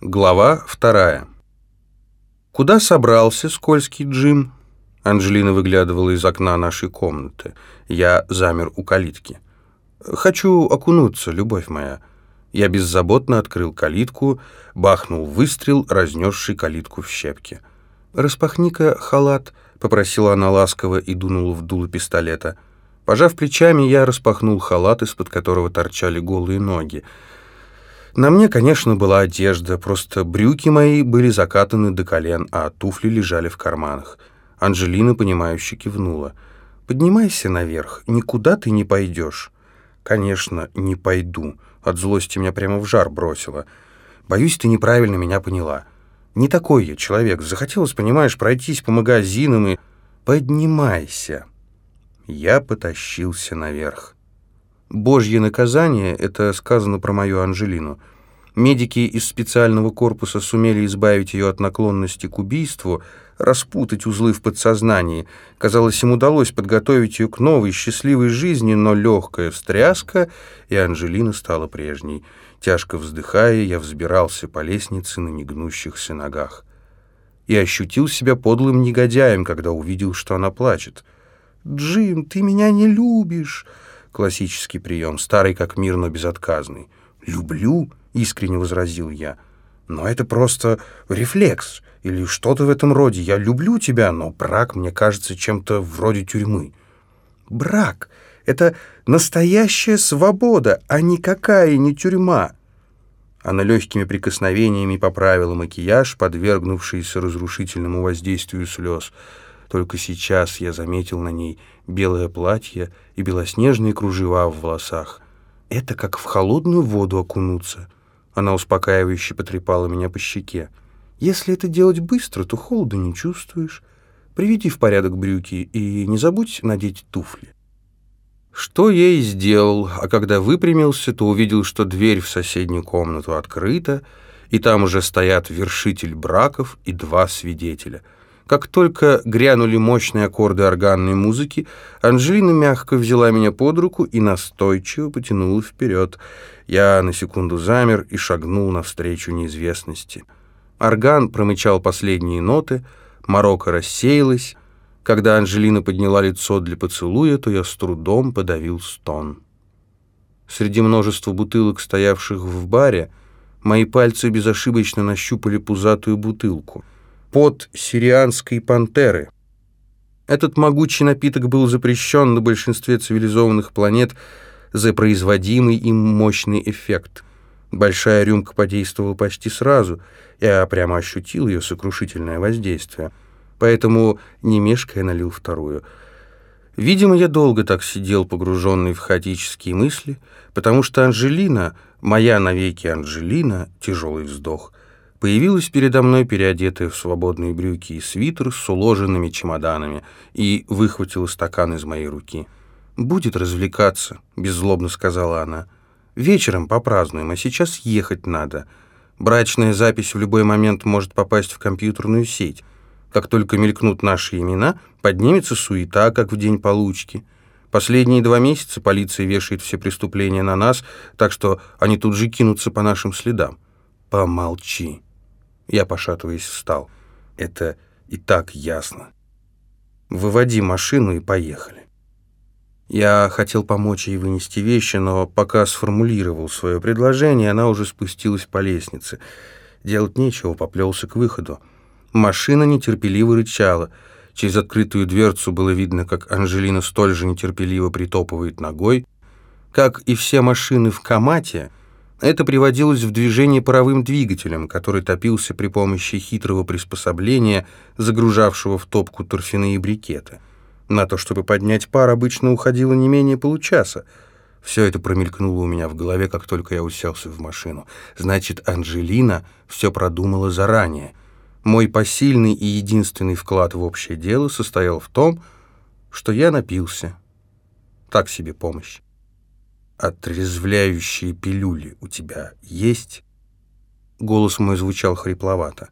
Глава вторая. «Куда собрался скользкий Джим?» Анжелина выглядывала из окна нашей комнаты. Я замер у калитки. «Хочу окунуться, любовь моя». Я беззаботно открыл калитку, бахнул выстрел, разнесший калитку в щепки. «Распахни-ка халат», — попросила она ласково и дунула в дуло пистолета. Пожав плечами, я распахнул халат, из-под которого торчали голые ноги. На мне, конечно, была одежда, просто брюки мои были закатаны до колен, а туфли лежали в карманах. Анжелина, понимающе кивнула. «Поднимайся наверх, никуда ты не пойдешь». «Конечно, не пойду». От злости меня прямо в жар бросило. «Боюсь, ты неправильно меня поняла. Не такой я человек. Захотелось, понимаешь, пройтись по магазинам и... Поднимайся». Я потащился наверх. Божье наказание — это сказано про мою Анжелину. Медики из специального корпуса сумели избавить ее от наклонности к убийству, распутать узлы в подсознании. Казалось, им удалось подготовить ее к новой, счастливой жизни, но легкая встряска, и Анжелина стала прежней. Тяжко вздыхая, я взбирался по лестнице на негнущихся ногах. И ощутил себя подлым негодяем, когда увидел, что она плачет. «Джим, ты меня не любишь!» Классический прием, старый как мир, но безотказный. «Люблю?» — искренне возразил я. «Но это просто рефлекс или что-то в этом роде. Я люблю тебя, но брак мне кажется чем-то вроде тюрьмы». «Брак — это настоящая свобода, а никакая не тюрьма». Она легкими прикосновениями поправила макияж, подвергнувшийся разрушительному воздействию слез — только сейчас я заметил на ней белое платье и белоснежные кружева в волосах. Это как в холодную воду окунуться. Она успокаивающе потрепала меня по щеке. Если это делать быстро, то холода не чувствуешь. Приведи в порядок брюки и не забудь надеть туфли. Что я и сделал, а когда выпрямился, то увидел, что дверь в соседнюю комнату открыта, и там уже стоят вершитель браков и два свидетеля — как только грянули мощные аккорды органной музыки, Анжелина мягко взяла меня под руку и настойчиво потянула вперед. Я на секунду замер и шагнул навстречу неизвестности. Орган промычал последние ноты, Марокко рассеялась. Когда Анжелина подняла лицо для поцелуя, то я с трудом подавил стон. Среди множества бутылок, стоявших в баре, мои пальцы безошибочно нащупали пузатую бутылку — под сирианской пантеры. Этот могучий напиток был запрещен на большинстве цивилизованных планет за производимый им мощный эффект. Большая рюмка подействовала почти сразу, я прямо ощутил ее сокрушительное воздействие, поэтому, не мешкая, налил вторую. Видимо, я долго так сидел, погруженный в хаотические мысли, потому что Анжелина, моя навеки Анжелина, тяжелый вздох, Появилась передо мной переодетая в свободные брюки и свитер с уложенными чемоданами и выхватила стакан из моей руки. «Будет развлекаться», — беззлобно сказала она. «Вечером попразднуем, а сейчас ехать надо. Брачная запись в любой момент может попасть в компьютерную сеть. Как только мелькнут наши имена, поднимется суета, как в день получки». Последние два месяца полиция вешает все преступления на нас, так что они тут же кинутся по нашим следам. Помолчи. Я, пошатываясь, встал. Это и так ясно. Выводи машину и поехали. Я хотел помочь ей вынести вещи, но пока сформулировал свое предложение, она уже спустилась по лестнице. Делать нечего, поплелся к выходу. Машина нетерпеливо рычала. Через открытую дверцу было видно, как Анжелина столь же нетерпеливо притопывает ногой. Как и все машины в Камате, это приводилось в движение паровым двигателем, который топился при помощи хитрого приспособления, загружавшего в топку торфяные брикеты. На то, чтобы поднять пар, обычно уходило не менее получаса. Все это промелькнуло у меня в голове, как только я уселся в машину. Значит, Анжелина все продумала заранее. Мой посильный и единственный вклад в общее дело состоял в том, что я напился. Так себе помощь отрезвляющие пилюли у тебя есть?» Голос мой звучал хрипловато.